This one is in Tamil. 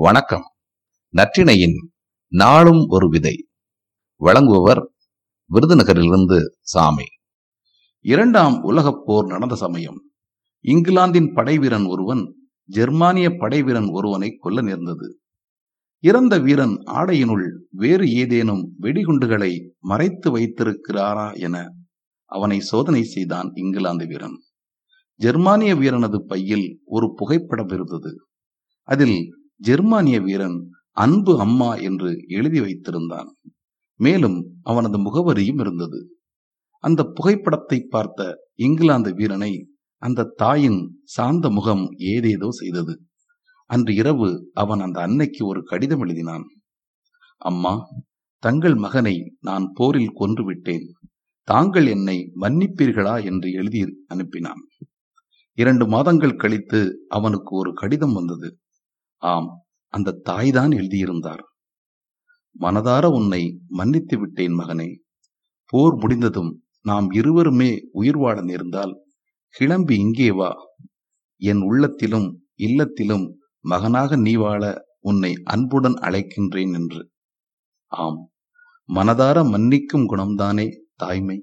வணக்கம். நற்றினையின் நாளும் ஒரு விதை. வழங்குபவர் விருதுநகரிலிருந்து சாமி. இரண்டாம் உலகப் போர் நடந்த சமயம் இங்கிலாந்தின் படைவீரன் ஒருவன் ஜெர்மானிய படைவீரன் ஒருவனை கொல்ல நேர்ந்தது. இறந்த வீரன் ஆடையினுள் வேறு ஏதேனும் வெடிகுண்டுகளை மறைத்து வைத்திருக்கிறாரா என அவனை சோதனை செய்தான் இங்கிலாந்து வீரன். ஜெர்மானிய வீரனது பையில் ஒரு புகைப்படம் இருந்தது. அதில் ஜெர்மானிய வீரன் அன்பு அம்மா என்று எழுதி வைத்திருந்தான். மேலும் அவனது முகவரியும் இருந்தது. அந்த புகைப்படத்தை பார்த்த இங்கிலாந்து வீரனை அந்த தாயின் சாந்த முகம் ஏதேதோ செய்தது. அன்று இரவு அவன் அந்த அன்னைக்கு ஒரு கடிதம் எழுதினான். அம்மா தங்கள் மகனை நான் போரில் கொன்று விட்டேன். தாங்கள் என்னை மன்னிப்பீர்களா? என்று எழுதி அனுப்பினான். இரண்டு மாதங்கள் கழித்து அவனுக்கு ஒரு கடிதம் வந்தது. ஆம் அந்த தாய்தான் எழுதியிருந்தார். மனதார உன்னை மன்னித்து விட்டேன் மகனே. போர் முடிந்ததும் நாம் இருவருமே உயிர் வாழ நேர்ந்தால் கிளம்பி இங்கே வா. என் உள்ளத்திலும் இல்லத்திலும் மகனாக நீ வாழ உன்னை அன்புடன் அழைக்கின்றேன் என்று. ஆம் மனதார மன்னிக்கும் குணம்தானே தாய்மை.